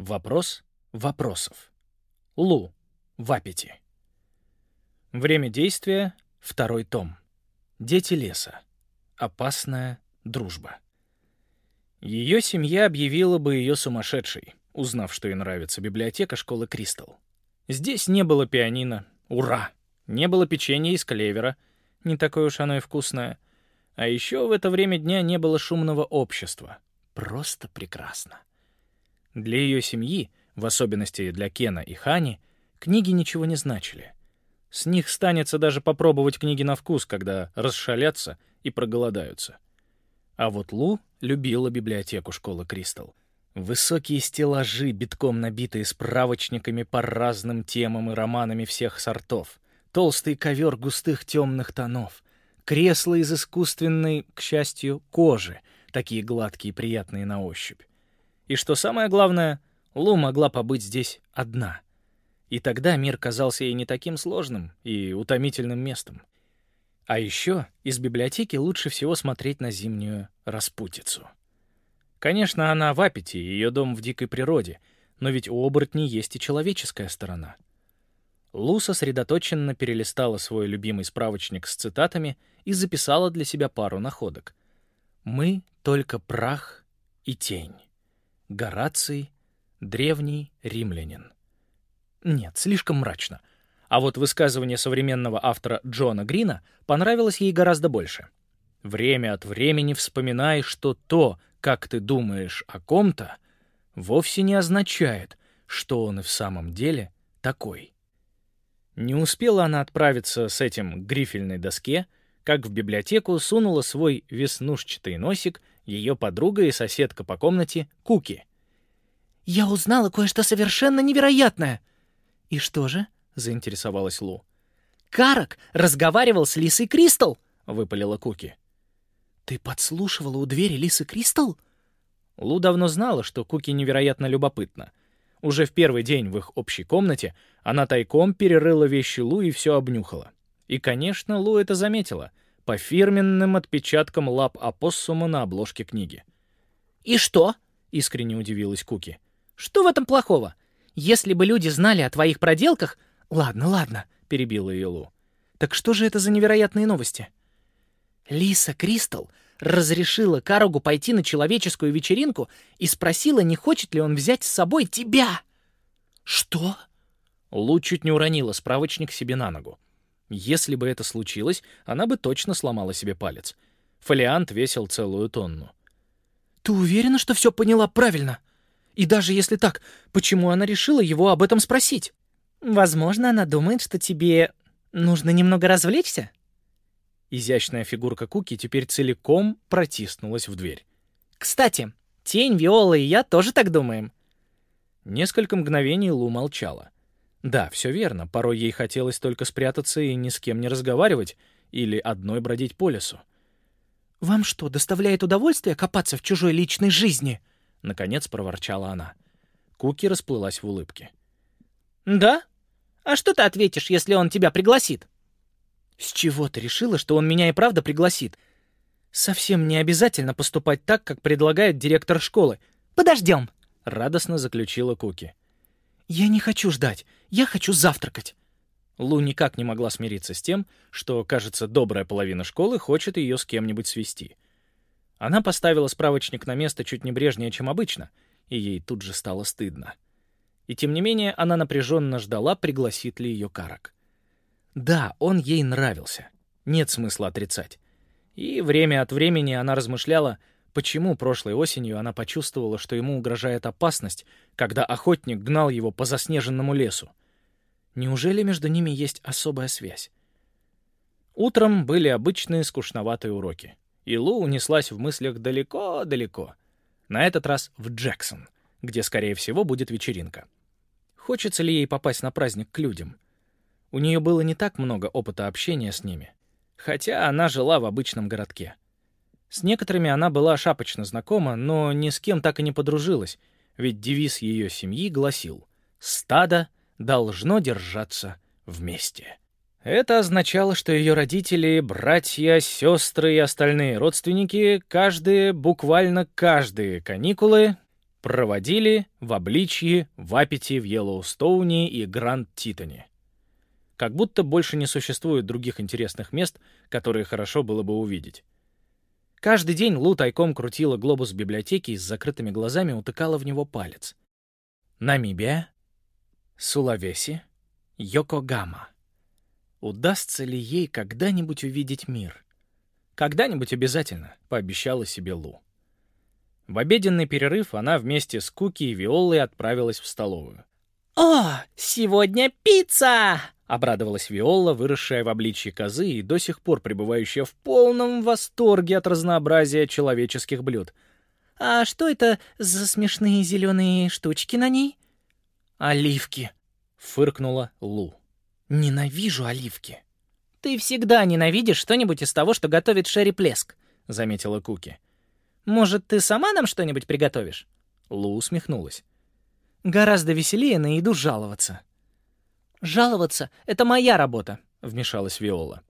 Вопрос вопросов. Лу. В аппете. Время действия — второй том. Дети леса. Опасная дружба. Ее семья объявила бы ее сумасшедшей, узнав, что ей нравится библиотека школы Кристал. Здесь не было пианино. Ура! Не было печенья из клевера. Не такое уж оно и вкусное. А еще в это время дня не было шумного общества. Просто прекрасно. Для ее семьи, в особенности для Кена и Хани, книги ничего не значили. С них станется даже попробовать книги на вкус, когда расшалятся и проголодаются. А вот Лу любила библиотеку школы Кристал. Высокие стеллажи, битком набитые справочниками по разным темам и романами всех сортов. Толстый ковер густых темных тонов. Кресла из искусственной, к счастью, кожи, такие гладкие и приятные на ощупь. И что самое главное, Лу могла побыть здесь одна. И тогда мир казался ей не таким сложным и утомительным местом. А еще из библиотеки лучше всего смотреть на зимнюю распутицу. Конечно, она в аппете, ее дом в дикой природе, но ведь у оборотней есть и человеческая сторона. Лу сосредоточенно перелистала свой любимый справочник с цитатами и записала для себя пару находок. «Мы — только прах и тень». Гораций, древний римлянин. Нет, слишком мрачно. А вот высказывание современного автора Джона Грина понравилось ей гораздо больше. Время от времени вспоминай, что то, как ты думаешь о ком-то, вовсе не означает, что он и в самом деле такой. Не успела она отправиться с этим к грифельной доске, как в библиотеку сунула свой веснушчатый носик ее подруга и соседка по комнате Куки. «Я узнала кое-что совершенно невероятное!» «И что же?» — заинтересовалась Лу. «Карак разговаривал с Лисой Кристал!» — выпалила Куки. «Ты подслушивала у двери Лисы Кристал?» Лу давно знала, что Куки невероятно любопытна. Уже в первый день в их общей комнате она тайком перерыла вещи Лу и все обнюхала. И, конечно, Лу это заметила — по фирменным отпечаткам лап опоссума на обложке книги. «И что?» — искренне удивилась Куки. «Что в этом плохого? Если бы люди знали о твоих проделках...» «Ладно, ладно», — перебила ее Лу. «Так что же это за невероятные новости?» Лиса Кристал разрешила Каругу пойти на человеческую вечеринку и спросила, не хочет ли он взять с собой тебя. «Что?» Лу чуть не уронила справочник себе на ногу. Если бы это случилось, она бы точно сломала себе палец. Фолиант весил целую тонну. «Ты уверена, что все поняла правильно? И даже если так, почему она решила его об этом спросить?» «Возможно, она думает, что тебе нужно немного развлечься?» Изящная фигурка Куки теперь целиком протиснулась в дверь. «Кстати, Тень, Виола и я тоже так думаем». Несколько мгновений Лу молчала. Да, все верно, порой ей хотелось только спрятаться и ни с кем не разговаривать или одной бродить по лесу. «Вам что, доставляет удовольствие копаться в чужой личной жизни?» — наконец проворчала она. Куки расплылась в улыбке. «Да? А что ты ответишь, если он тебя пригласит?» «С чего ты решила, что он меня и правда пригласит? Совсем не обязательно поступать так, как предлагает директор школы. Подождем!» — радостно заключила Куки. «Я не хочу ждать. Я хочу завтракать». Лу никак не могла смириться с тем, что, кажется, добрая половина школы хочет ее с кем-нибудь свести. Она поставила справочник на место чуть небрежнее, чем обычно, и ей тут же стало стыдно. И тем не менее она напряженно ждала, пригласит ли ее Карак. Да, он ей нравился. Нет смысла отрицать. И время от времени она размышляла, почему прошлой осенью она почувствовала, что ему угрожает опасность, когда охотник гнал его по заснеженному лесу. Неужели между ними есть особая связь? Утром были обычные скучноватые уроки, и Лу унеслась в мыслях далеко-далеко. На этот раз в Джексон, где, скорее всего, будет вечеринка. Хочется ли ей попасть на праздник к людям? У нее было не так много опыта общения с ними, хотя она жила в обычном городке. С некоторыми она была шапочно знакома, но ни с кем так и не подружилась, ведь девиз ее семьи гласил «Стадо должно держаться вместе». Это означало, что ее родители, братья, сестры и остальные родственники, каждые, буквально каждые каникулы, Проводили в обличье, в Аппете, в Йеллоустоуне и Гранд-Титоне. Как будто больше не существует других интересных мест, которые хорошо было бы увидеть. Каждый день Лу тайком крутила глобус в библиотеке и с закрытыми глазами утыкала в него палец. Намибия, Сулавеси, Йокогама. Удастся ли ей когда-нибудь увидеть мир? Когда-нибудь обязательно, пообещала себе Лу. В обеденный перерыв она вместе с Куки и Виолой отправилась в столовую. «О, сегодня пицца!» — обрадовалась Виола, выросшая в обличье козы и до сих пор пребывающая в полном восторге от разнообразия человеческих блюд. «А что это за смешные зеленые штучки на ней?» «Оливки», — фыркнула Лу. «Ненавижу оливки». «Ты всегда ненавидишь что-нибудь из того, что готовит Шерри Плеск», — заметила Куки. «Может, ты сама нам что-нибудь приготовишь?» Лу усмехнулась. «Гораздо веселее на еду жаловаться». «Жаловаться — это моя работа», — вмешалась Виола.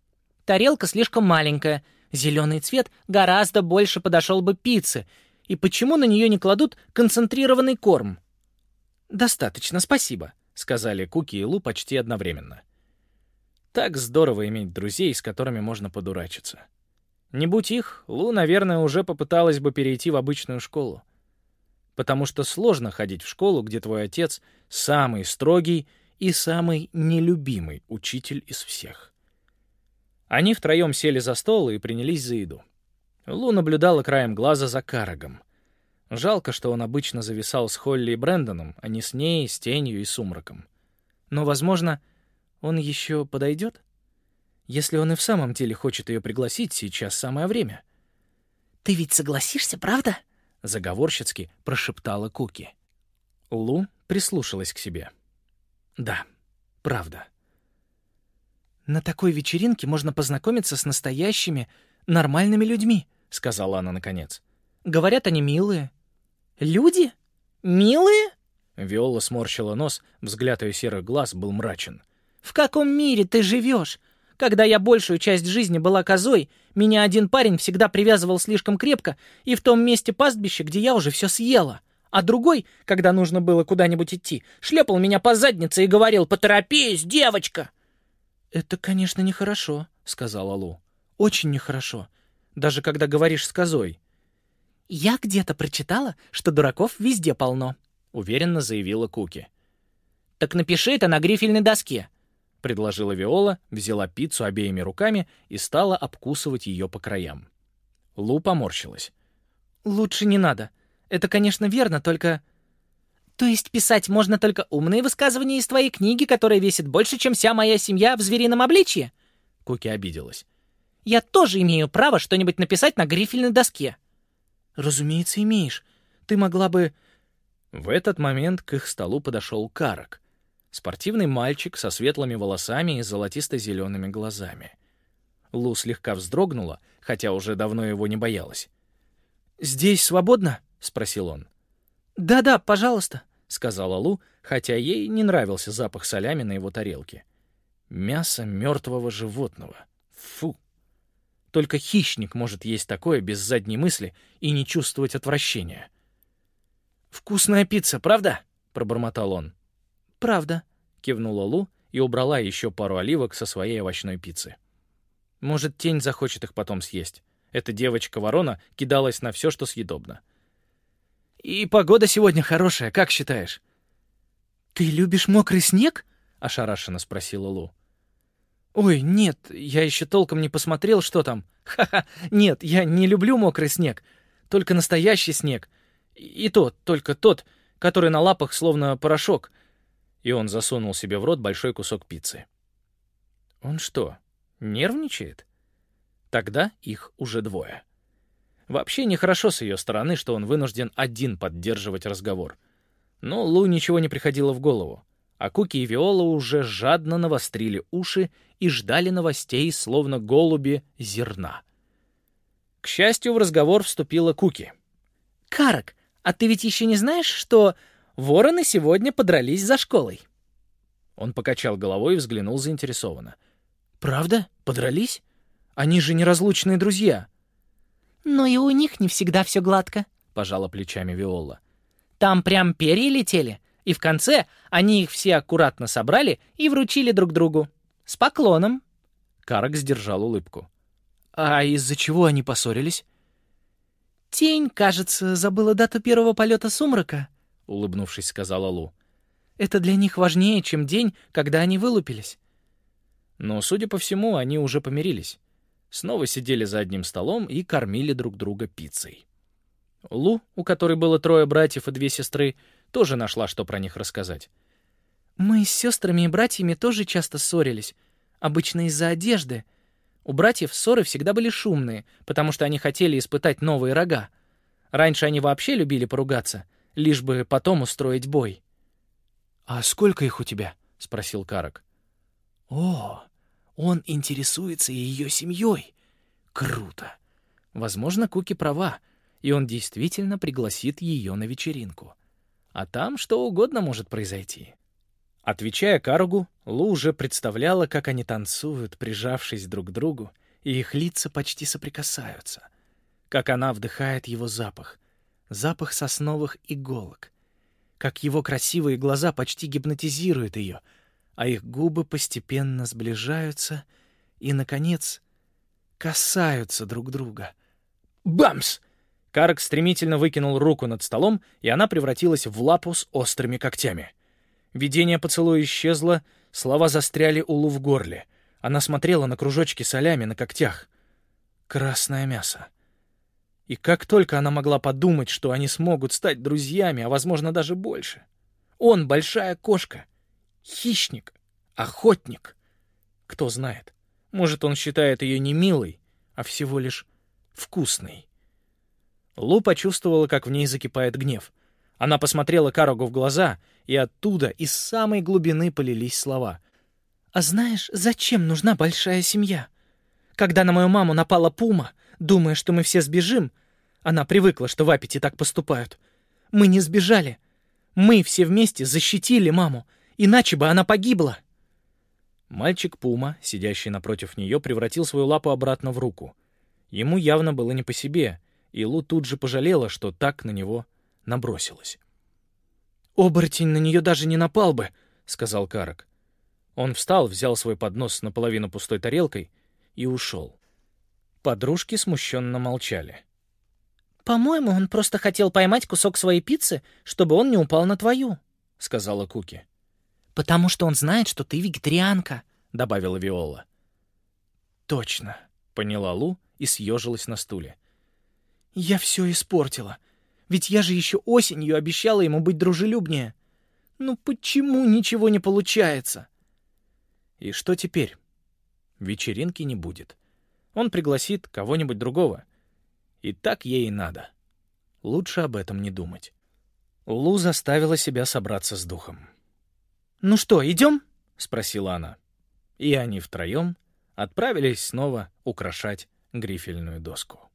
«Тарелка слишком маленькая, зеленый цвет гораздо больше подошел бы пицце, и почему на нее не кладут концентрированный корм?» «Достаточно, спасибо», — сказали Куки и Лу почти одновременно. Так здорово иметь друзей, с которыми можно подурачиться. Не будь их, Лу, наверное, уже попыталась бы перейти в обычную школу. Потому что сложно ходить в школу, где твой отец — самый строгий и самый нелюбимый учитель из всех. Они втроем сели за стол и принялись за еду. Лу наблюдала краем глаза за Карагом. Жалко, что он обычно зависал с Холли и Брэндоном, а не с ней, с тенью и сумраком. Но, возможно, он еще подойдет? Если он и в самом деле хочет ее пригласить, сейчас самое время. «Ты ведь согласишься, правда?» — заговорщицки прошептала Куки. Лу прислушалась к себе. «Да, правда». «На такой вечеринке можно познакомиться с настоящими, нормальными людьми», — сказала она наконец. «Говорят, они милые, «Люди? Милые?» Виола сморщила нос, взгляд ее серых глаз был мрачен. «В каком мире ты живешь? Когда я большую часть жизни была козой, меня один парень всегда привязывал слишком крепко и в том месте пастбища, где я уже все съела. А другой, когда нужно было куда-нибудь идти, шлепал меня по заднице и говорил «Поторопись, девочка!» «Это, конечно, нехорошо», — сказала Лу. «Очень нехорошо. Даже когда говоришь с козой. «Я где-то прочитала, что дураков везде полно», — уверенно заявила Куки. «Так напиши это на грифельной доске», — предложила Виола, взяла пиццу обеими руками и стала обкусывать ее по краям. Лу поморщилась. «Лучше не надо. Это, конечно, верно, только...» «То есть писать можно только умные высказывания из твоей книги, которая весит больше, чем вся моя семья в зверином обличье?» Куки обиделась. «Я тоже имею право что-нибудь написать на грифельной доске». «Разумеется, имеешь. Ты могла бы...» В этот момент к их столу подошел Карак. Спортивный мальчик со светлыми волосами и золотисто-зелеными глазами. Лу слегка вздрогнула, хотя уже давно его не боялась. «Здесь свободно?» — спросил он. «Да-да, пожалуйста», — сказала Лу, хотя ей не нравился запах солями на его тарелке. Мясо мертвого животного. Фу! Только хищник может есть такое без задней мысли и не чувствовать отвращения. «Вкусная пицца, правда?» — пробормотал он. «Правда», — кивнула Лу и убрала еще пару оливок со своей овощной пиццы. «Может, тень захочет их потом съесть. Эта девочка-ворона кидалась на все, что съедобно». «И погода сегодня хорошая, как считаешь?» «Ты любишь мокрый снег?» — ошарашенно спросила Лу. «Ой, нет, я еще толком не посмотрел, что там. Ха-ха, нет, я не люблю мокрый снег. Только настоящий снег. И тот, только тот, который на лапах словно порошок». И он засунул себе в рот большой кусок пиццы. Он что, нервничает? Тогда их уже двое. Вообще нехорошо с ее стороны, что он вынужден один поддерживать разговор. Но Лу ничего не приходило в голову а Куки и Виола уже жадно навострили уши и ждали новостей, словно голуби зерна. К счастью, в разговор вступила Куки. «Карак, а ты ведь еще не знаешь, что вороны сегодня подрались за школой?» Он покачал головой и взглянул заинтересованно. «Правда? Подрались? Они же неразлучные друзья». «Но и у них не всегда все гладко», — пожала плечами Виола. Там прям перья летели, и в конце они их все аккуратно собрали и вручили друг другу. С поклоном. Карак сдержал улыбку. «А из-за чего они поссорились?» «Тень, кажется, забыла дату первого полета сумрака», — улыбнувшись, сказала Лу. «Это для них важнее, чем день, когда они вылупились». Но, судя по всему, они уже помирились. Снова сидели за одним столом и кормили друг друга пиццей. Лу, у которой было трое братьев и две сестры, тоже нашла, что про них рассказать. «Мы с сестрами и братьями тоже часто ссорились. Обычно из-за одежды. У братьев ссоры всегда были шумные, потому что они хотели испытать новые рога. Раньше они вообще любили поругаться, лишь бы потом устроить бой». «А сколько их у тебя?» — спросил Карак. «О, он интересуется ее семьей. Круто. Возможно, Куки права, и он действительно пригласит ее на вечеринку. А там что угодно может произойти. Отвечая Каругу, Лу уже представляла, как они танцуют, прижавшись друг к другу, и их лица почти соприкасаются. Как она вдыхает его запах, запах сосновых иголок. Как его красивые глаза почти гипнотизируют ее, а их губы постепенно сближаются и, наконец, касаются друг друга. Бамс! Карк стремительно выкинул руку над столом, и она превратилась в лапу с острыми когтями. Видение поцелуя исчезло, слова застряли у Лу в горле. Она смотрела на кружочки солями на когтях. Красное мясо. И как только она могла подумать, что они смогут стать друзьями, а, возможно, даже больше. Он — большая кошка. Хищник. Охотник. Кто знает. Может, он считает ее не милой, а всего лишь вкусной. Лу почувствовала, как в ней закипает гнев. Она посмотрела Карогу в глаза, и оттуда, из самой глубины, полились слова. «А знаешь, зачем нужна большая семья? Когда на мою маму напала пума, думая, что мы все сбежим, она привыкла, что в Аппете так поступают. Мы не сбежали. Мы все вместе защитили маму, иначе бы она погибла». Мальчик Пума, сидящий напротив нее, превратил свою лапу обратно в руку. Ему явно было не по себе — и Лу тут же пожалела, что так на него набросилась. «Оборотень на нее даже не напал бы», — сказал Карак. Он встал, взял свой поднос с наполовину пустой тарелкой и ушел. Подружки смущенно молчали. «По-моему, он просто хотел поймать кусок своей пиццы, чтобы он не упал на твою», — сказала Куки. «Потому что он знает, что ты вегетарианка», — добавила Виола. «Точно», — поняла Лу и съежилась на стуле. Я все испортила. Ведь я же еще осенью обещала ему быть дружелюбнее. Ну почему ничего не получается? И что теперь? Вечеринки не будет. Он пригласит кого-нибудь другого. И так ей и надо. Лучше об этом не думать. Лу заставила себя собраться с духом. «Ну что, идем?» — спросила она. И они втроем отправились снова украшать грифельную доску.